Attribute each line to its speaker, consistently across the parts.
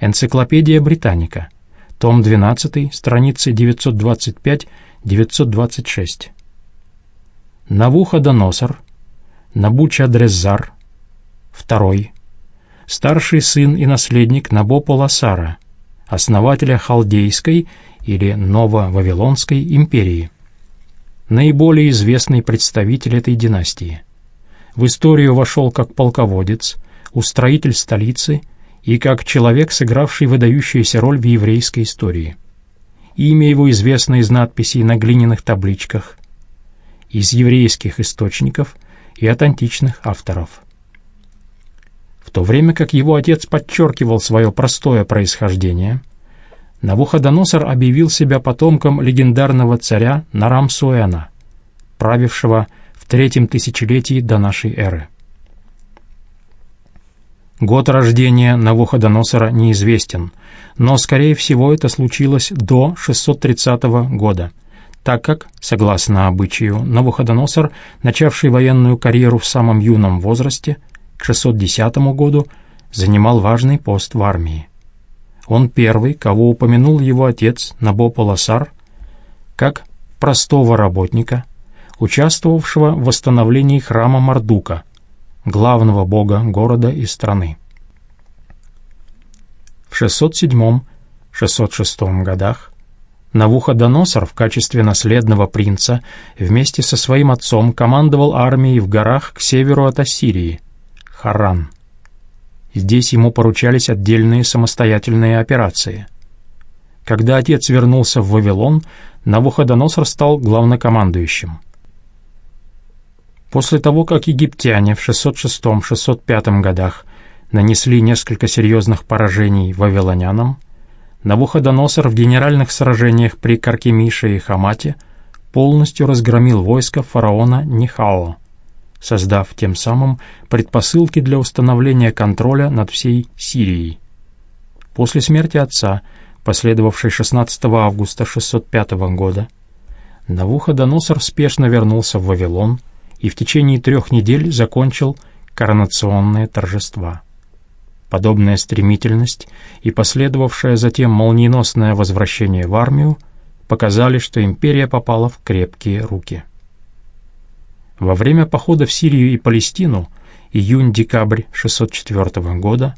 Speaker 1: Энциклопедия Британика, том 12, страницы 925-926. Навуходоносор, Набучадреззар, второй, старший сын и наследник Набополосара, основателя Халдейской или Ново-Вавилонской империи. Наиболее известный представитель этой династии. В историю вошел как полководец, устроитель столицы – и как человек, сыгравший выдающуюся роль в еврейской истории. Имя его известно из надписей на глиняных табличках, из еврейских источников и от античных авторов. В то время как его отец подчеркивал свое простое происхождение, Навуходоносор объявил себя потомком легендарного царя Нарамсуэна, правившего в третьем тысячелетии до нашей эры. Год рождения Навуходоносора неизвестен, но, скорее всего, это случилось до 630 года, так как, согласно обычаю, Навуходоносор, начавший военную карьеру в самом юном возрасте, к 610 году, занимал важный пост в армии. Он первый, кого упомянул его отец Набополосар, как простого работника, участвовавшего в восстановлении храма Мардука – главного бога города и страны. В 607-606 годах Навуходоносор в качестве наследного принца вместе со своим отцом командовал армией в горах к северу от Ассирии, Харан. Здесь ему поручались отдельные самостоятельные операции. Когда отец вернулся в Вавилон, Навуходоносор стал главнокомандующим – После того, как египтяне в 606-605 годах нанесли несколько серьезных поражений вавилонянам, Навуходоносор в генеральных сражениях при Каркемише и Хамате полностью разгромил войско фараона Нихао, создав тем самым предпосылки для установления контроля над всей Сирией. После смерти отца, последовавшей 16 августа 605 года, Навуходоносор спешно вернулся в Вавилон, и в течение трех недель закончил коронационные торжества. Подобная стремительность и последовавшее затем молниеносное возвращение в армию показали, что империя попала в крепкие руки. Во время похода в Сирию и Палестину июнь-декабрь 604 года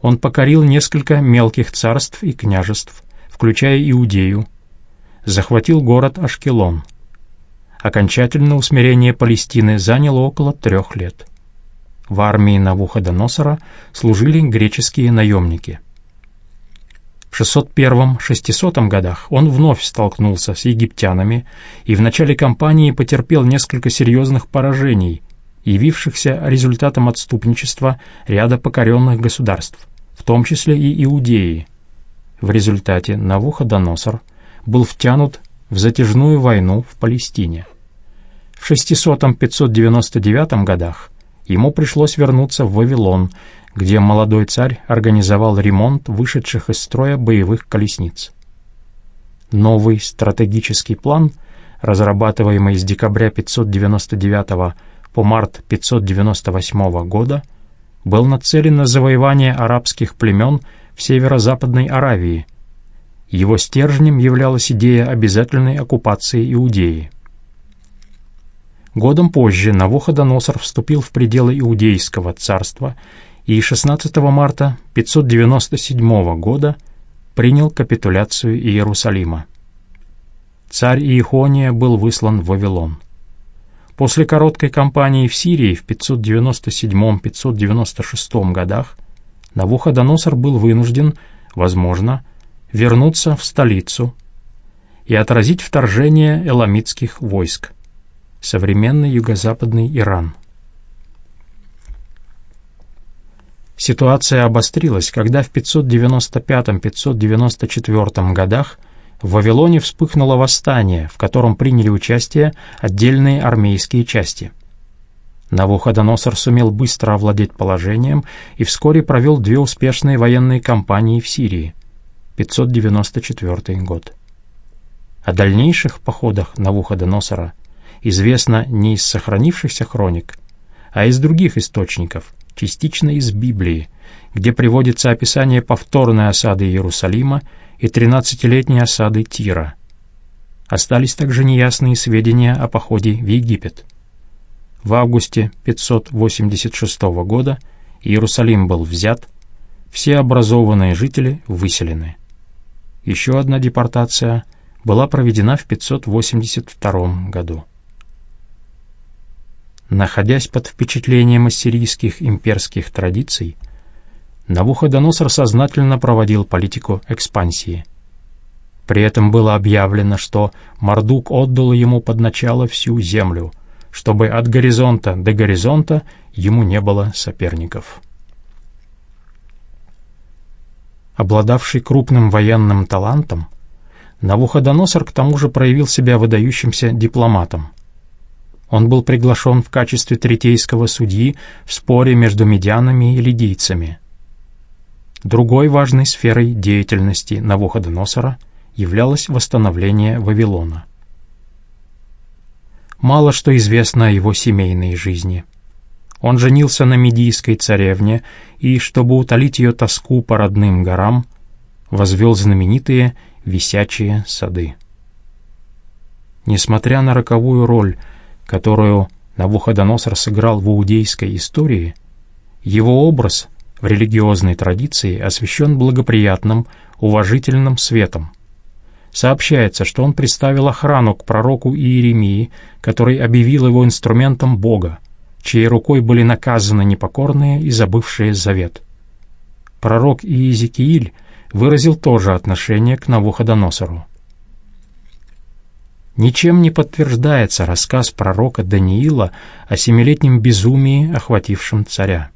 Speaker 1: он покорил несколько мелких царств и княжеств, включая Иудею, захватил город Ашкелон – Окончательное усмирение Палестины заняло около трех лет. В армии Навуходоносора служили греческие наемники. В 601-600 годах он вновь столкнулся с египтянами и в начале кампании потерпел несколько серьезных поражений, явившихся результатом отступничества ряда покоренных государств, в том числе и Иудеи. В результате Навуходоносор был втянут в затяжную войну в Палестине. В 600-599 годах ему пришлось вернуться в Вавилон, где молодой царь организовал ремонт вышедших из строя боевых колесниц. Новый стратегический план, разрабатываемый с декабря 599 по март 598 года, был нацелен на завоевание арабских племен в северо-западной Аравии. Его стержнем являлась идея обязательной оккупации Иудеи. Годом позже Навуходоносор вступил в пределы Иудейского царства и 16 марта 597 года принял капитуляцию Иерусалима. Царь Иехония был выслан в Вавилон. После короткой кампании в Сирии в 597-596 годах Навуходоносор был вынужден, возможно, вернуться в столицу и отразить вторжение эламитских войск современный юго-западный Иран. Ситуация обострилась, когда в 595-594 годах в Вавилоне вспыхнуло восстание, в котором приняли участие отдельные армейские части. Навуходоносор сумел быстро овладеть положением и вскоре провел две успешные военные кампании в Сирии. 594 год. О дальнейших походах Навуходоносора – известно не из сохранившихся хроник, а из других источников, частично из Библии, где приводится описание повторной осады Иерусалима и тринадцатилетней осады Тира. Остались также неясные сведения о походе в Египет. В августе 586 года Иерусалим был взят, все образованные жители выселены. Еще одна депортация была проведена в 582 году. Находясь под впечатлением ассирийских имперских традиций, Навуходоносор сознательно проводил политику экспансии. При этом было объявлено, что Мардук отдал ему под начало всю землю, чтобы от горизонта до горизонта ему не было соперников. Обладавший крупным военным талантом, Навуходоносор к тому же проявил себя выдающимся дипломатом. Он был приглашен в качестве третейского судьи в споре между медианами и лидийцами. Другой важной сферой деятельности Навуходоносора являлось восстановление Вавилона. Мало что известно о его семейной жизни. Он женился на медийской царевне и, чтобы утолить ее тоску по родным горам, возвел знаменитые висячие сады. Несмотря на роковую роль, которую Навуходоносор сыграл в иудейской истории, его образ в религиозной традиции освещен благоприятным, уважительным светом. Сообщается, что он представил охрану к пророку Иеремии, который объявил его инструментом Бога, чьей рукой были наказаны непокорные и забывшие завет. Пророк Иезекииль выразил тоже отношение к Навуходоносору. Ничем не подтверждается рассказ пророка Даниила о семилетнем безумии, охватившем царя.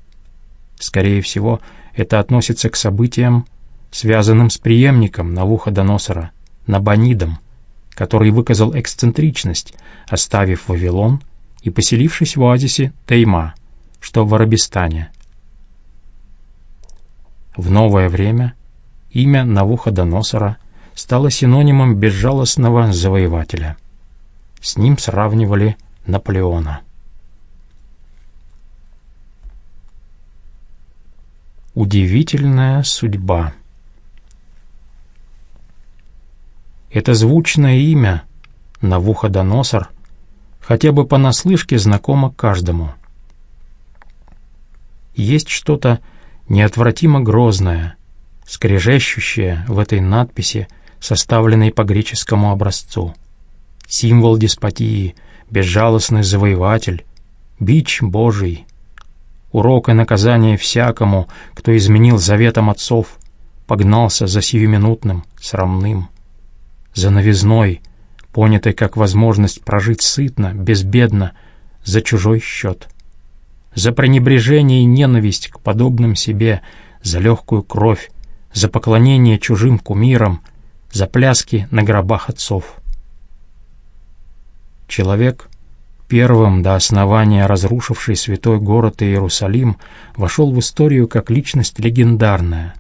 Speaker 1: Скорее всего, это относится к событиям, связанным с преемником Навуходоносора, Набонидом, который выказал эксцентричность, оставив Вавилон и поселившись в оазисе Тейма, что в Арабистане. В новое время имя Навуходоносора стало синонимом безжалостного завоевателя. С ним сравнивали Наполеона. Удивительная судьба Это звучное имя, Навуходоносор, хотя бы понаслышке знакомо каждому. Есть что-то неотвратимо грозное, скрежещущее в этой надписи, составленной по греческому образцу. Символ деспотии, безжалостный завоеватель, бич Божий, урок и наказание всякому, кто изменил заветом отцов, погнался за сиюминутным, срамным, за новизной, понятой как возможность прожить сытно, безбедно, за чужой счет, за пренебрежение и ненависть к подобным себе, за легкую кровь, за поклонение чужим кумирам, за пляски на гробах отцов. Человек, первым до основания разрушивший святой город Иерусалим, вошел в историю как личность легендарная.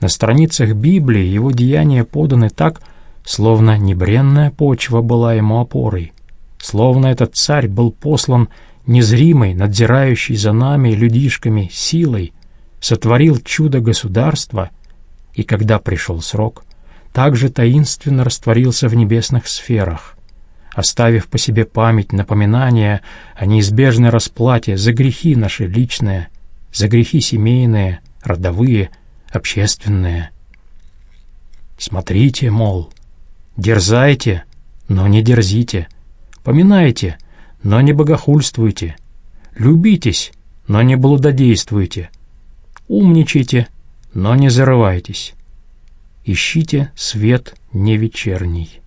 Speaker 1: На страницах Библии его деяния поданы так, словно небренная почва была ему опорой, словно этот царь был послан незримой, надзирающей за нами людишками силой, сотворил чудо государства, и когда пришел срок, также таинственно растворился в небесных сферах, оставив по себе память напоминания о неизбежной расплате за грехи наши личные, за грехи семейные, родовые, общественные. Смотрите, мол, дерзайте, но не дерзите, поминайте, но не богохульствуйте, любитесь, но не блудодействуйте, умничайте, но не зарывайтесь, ищите свет не вечерний.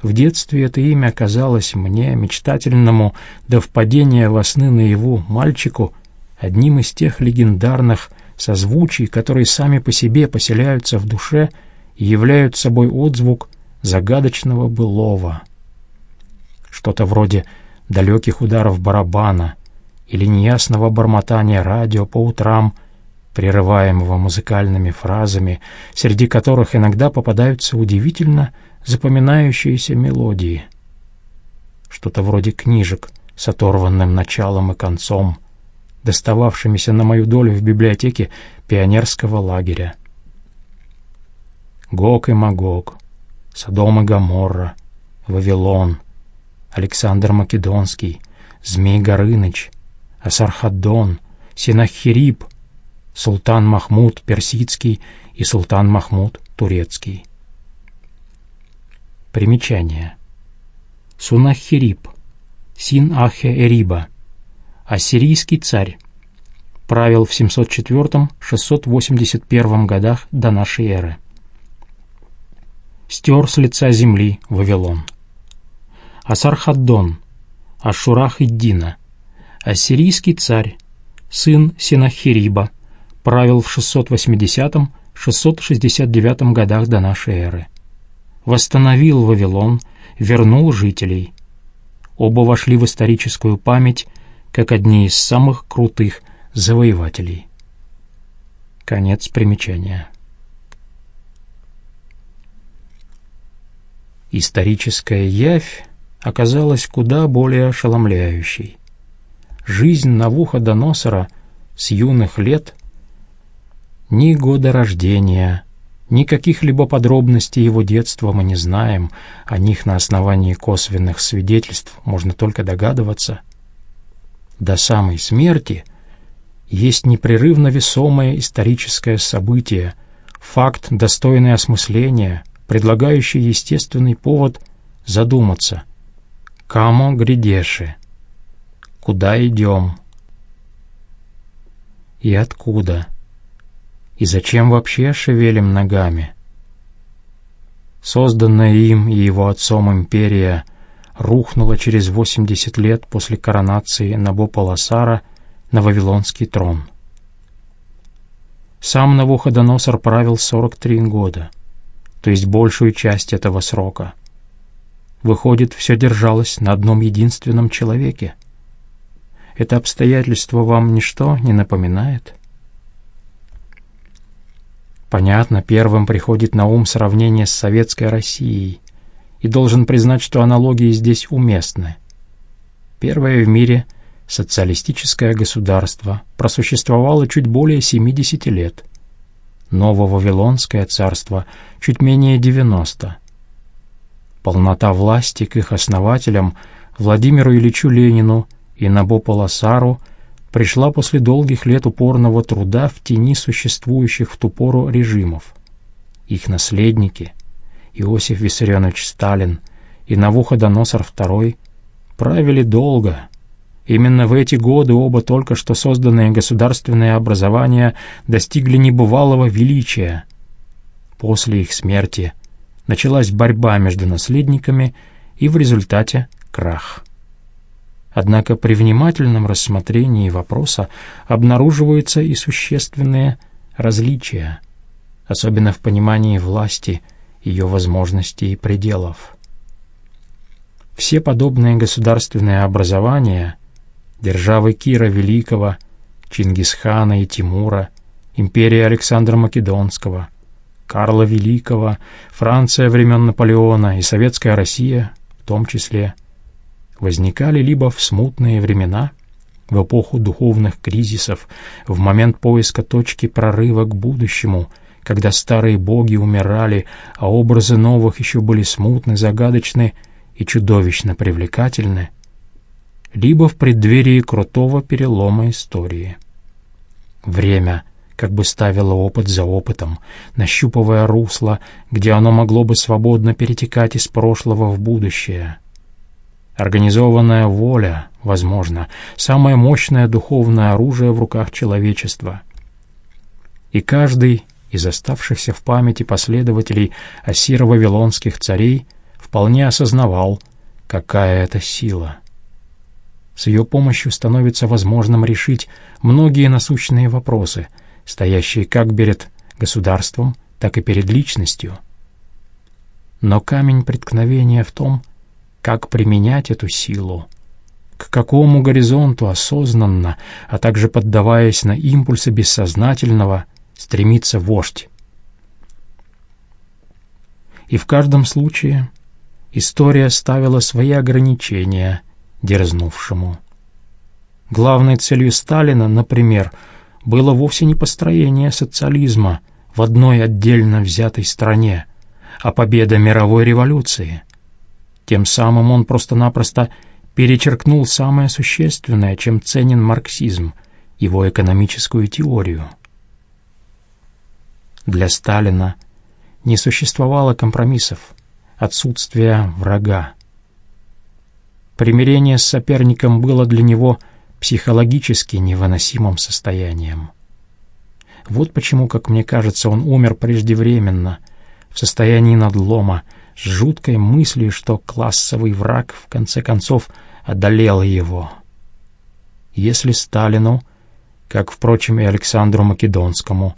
Speaker 1: В детстве это имя казалось мне, мечтательному до впадения во сны наяву мальчику, одним из тех легендарных созвучий, которые сами по себе поселяются в душе и являют собой отзвук загадочного былого. Что-то вроде далеких ударов барабана или неясного бормотания радио по утрам, прерываемого музыкальными фразами, среди которых иногда попадаются удивительно запоминающиеся мелодии. Что-то вроде книжек с оторванным началом и концом, достававшимися на мою долю в библиотеке пионерского лагеря. Гог и Магог, Содом и Гоморра, Вавилон, Александр Македонский, Змей Горыныч, Асархаддон, Синахириб, Султан Махмуд Персидский и Султан Махмуд Турецкий. Примечание. Сунахириб, Син-Ахе-Эриба, ассирийский царь, правил в 704-681 годах до нашей эры. Стер с лица земли Вавилон. Асархаддон, Ашурах-Иддина, ассирийский царь, сын Синахириба, правил в 680-669 годах до нашей эры. Восстановил Вавилон, вернул жителей. Оба вошли в историческую память как одни из самых крутых завоевателей. Конец примечания. Историческая явь оказалась куда более ошеломляющей. Жизнь Навуходоносора с юных лет ни года рождения, ни каких-либо подробностей его детства мы не знаем, о них на основании косвенных свидетельств можно только догадываться. До самой смерти есть непрерывно весомое историческое событие, факт, достойный осмысления, предлагающий естественный повод задуматься. «Камо грядеши?» «Куда идем?» «И откуда?» И зачем вообще шевелим ногами? Созданная им и его отцом империя рухнула через 80 лет после коронации Набополосара на Вавилонский трон. Сам Навуходоносор правил 43 года, то есть большую часть этого срока. Выходит, все держалось на одном единственном человеке. Это обстоятельство вам ничто не напоминает?» Понятно, первым приходит на ум сравнение с советской Россией, и должен признать, что аналогии здесь уместны. Первое в мире социалистическое государство просуществовало чуть более 70 лет. Ново-Вавилонское царство чуть менее 90. Полнота власти к их основателям Владимиру Ильичу Ленину и Набополосару пришла после долгих лет упорного труда в тени существующих в ту пору режимов. Их наследники, Иосиф Виссарионович Сталин и Навуходоносор II, правили долго. Именно в эти годы оба только что созданные государственные образования достигли небывалого величия. После их смерти началась борьба между наследниками и в результате крах. Однако при внимательном рассмотрении вопроса обнаруживаются и существенные различия, особенно в понимании власти, ее возможностей и пределов. Все подобные государственные образования, державы Кира Великого, Чингисхана и Тимура, империя Александра Македонского, Карла Великого, Франция времен Наполеона и Советская Россия в том числе – возникали либо в смутные времена, в эпоху духовных кризисов, в момент поиска точки прорыва к будущему, когда старые боги умирали, а образы новых еще были смутны, загадочны и чудовищно привлекательны, либо в преддверии крутого перелома истории. Время как бы ставило опыт за опытом, нащупывая русло, где оно могло бы свободно перетекать из прошлого в будущее — Организованная воля, возможно, самое мощное духовное оружие в руках человечества. И каждый из оставшихся в памяти последователей ассиро-вавилонских царей вполне осознавал, какая это сила. С ее помощью становится возможным решить многие насущные вопросы, стоящие как перед государством, так и перед личностью. Но камень преткновения в том, как применять эту силу, к какому горизонту осознанно, а также поддаваясь на импульсы бессознательного, стремится вождь. И в каждом случае история ставила свои ограничения дерзнувшему. Главной целью Сталина, например, было вовсе не построение социализма в одной отдельно взятой стране, а победа мировой революции. Тем самым он просто-напросто перечеркнул самое существенное, чем ценен марксизм, его экономическую теорию. Для Сталина не существовало компромиссов, отсутствия врага. Примирение с соперником было для него психологически невыносимым состоянием. Вот почему, как мне кажется, он умер преждевременно, в состоянии надлома, с жуткой мыслью, что классовый враг в конце концов одолел его. Если Сталину, как, впрочем, и Александру Македонскому,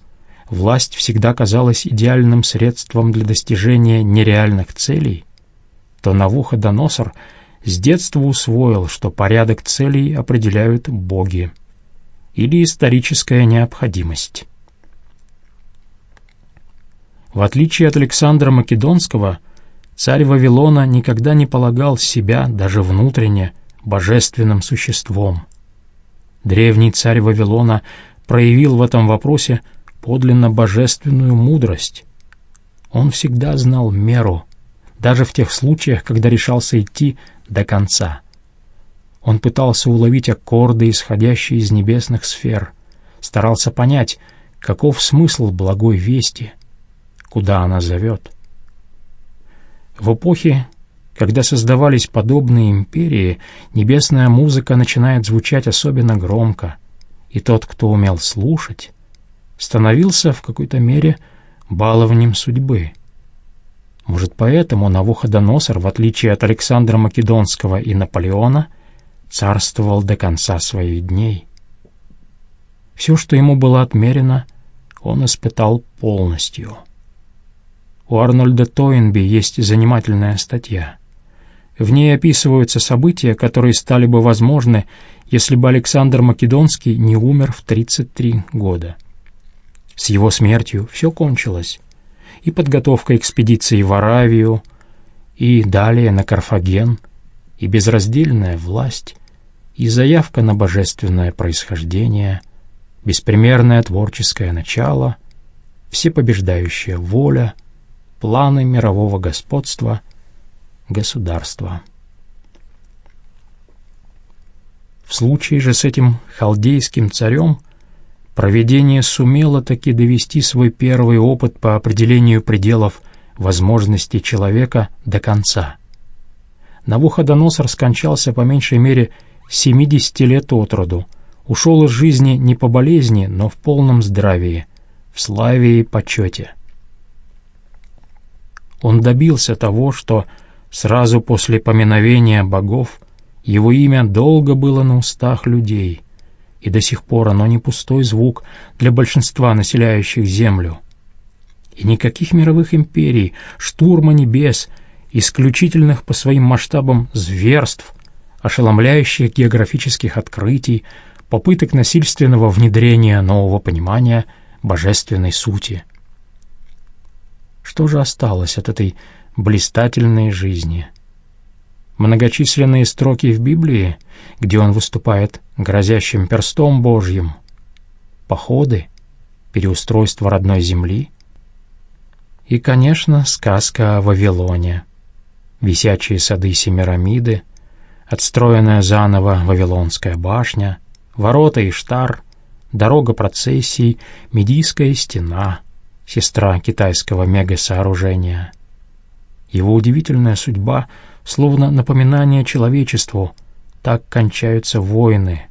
Speaker 1: власть всегда казалась идеальным средством для достижения нереальных целей, то Навуходоносор с детства усвоил, что порядок целей определяют боги или историческая необходимость. В отличие от Александра Македонского, царь Вавилона никогда не полагал себя, даже внутренне, божественным существом. Древний царь Вавилона проявил в этом вопросе подлинно божественную мудрость. Он всегда знал меру, даже в тех случаях, когда решался идти до конца. Он пытался уловить аккорды, исходящие из небесных сфер, старался понять, каков смысл благой вести — куда она зовет. В эпохе, когда создавались подобные империи, небесная музыка начинает звучать особенно громко, и тот, кто умел слушать, становился в какой-то мере балованием судьбы. Может, поэтому Навуходоносор, в отличие от Александра Македонского и Наполеона, царствовал до конца своих дней. Все, что ему было отмерено, он испытал полностью — у Арнольда Тойнби есть занимательная статья. В ней описываются события, которые стали бы возможны, если бы Александр Македонский не умер в 33 года. С его смертью все кончилось. И подготовка экспедиции в Аравию, и далее на Карфаген, и безраздельная власть, и заявка на божественное происхождение, беспримерное творческое начало, всепобеждающая воля — планы мирового господства государства. В случае же с этим халдейским царем проведение сумело таки довести свой первый опыт по определению пределов возможностей человека до конца. Навуходоносор скончался по меньшей мере 70 лет от роду, ушел из жизни не по болезни, но в полном здравии, в славе и почете. Он добился того, что сразу после поминовения богов его имя долго было на устах людей, и до сих пор оно не пустой звук для большинства населяющих Землю. И никаких мировых империй, штурма небес, исключительных по своим масштабам зверств, ошеломляющих географических открытий, попыток насильственного внедрения нового понимания божественной сути — что же осталось от этой блистательной жизни? Многочисленные строки в Библии, где он выступает грозящим перстом Божьим, походы, переустройство родной земли. И, конечно, сказка о Вавилоне, висячие сады Семирамиды, отстроенная заново Вавилонская башня, ворота Иштар, дорога процессий, Медийская стена — сестра китайского мега-сооружения. Его удивительная судьба словно напоминание человечеству. Так кончаются войны,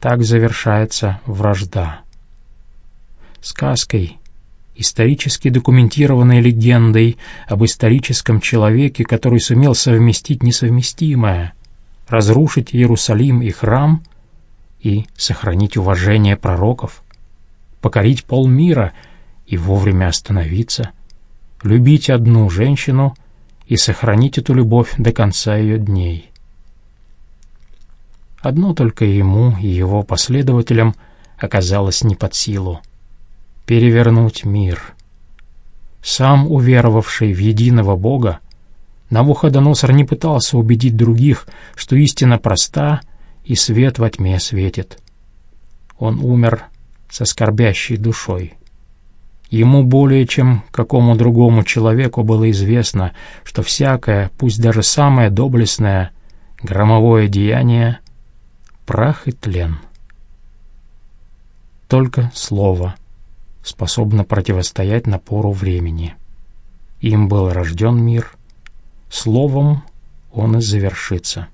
Speaker 1: так завершается вражда. Сказкой, исторически документированной легендой об историческом человеке, который сумел совместить несовместимое, разрушить Иерусалим и храм и сохранить уважение пророков, покорить полмира — и вовремя остановиться, любить одну женщину и сохранить эту любовь до конца ее дней. Одно только ему и его последователям оказалось не под силу — перевернуть мир. Сам уверовавший в единого Бога, Навуходоносор не пытался убедить других, что истина проста и свет во тьме светит. Он умер со скорбящей душой. Ему более чем какому другому человеку было известно, что всякое, пусть даже самое доблестное, громовое деяние — прах и тлен. Только слово способно противостоять напору времени. Им был рожден мир, словом он и завершится.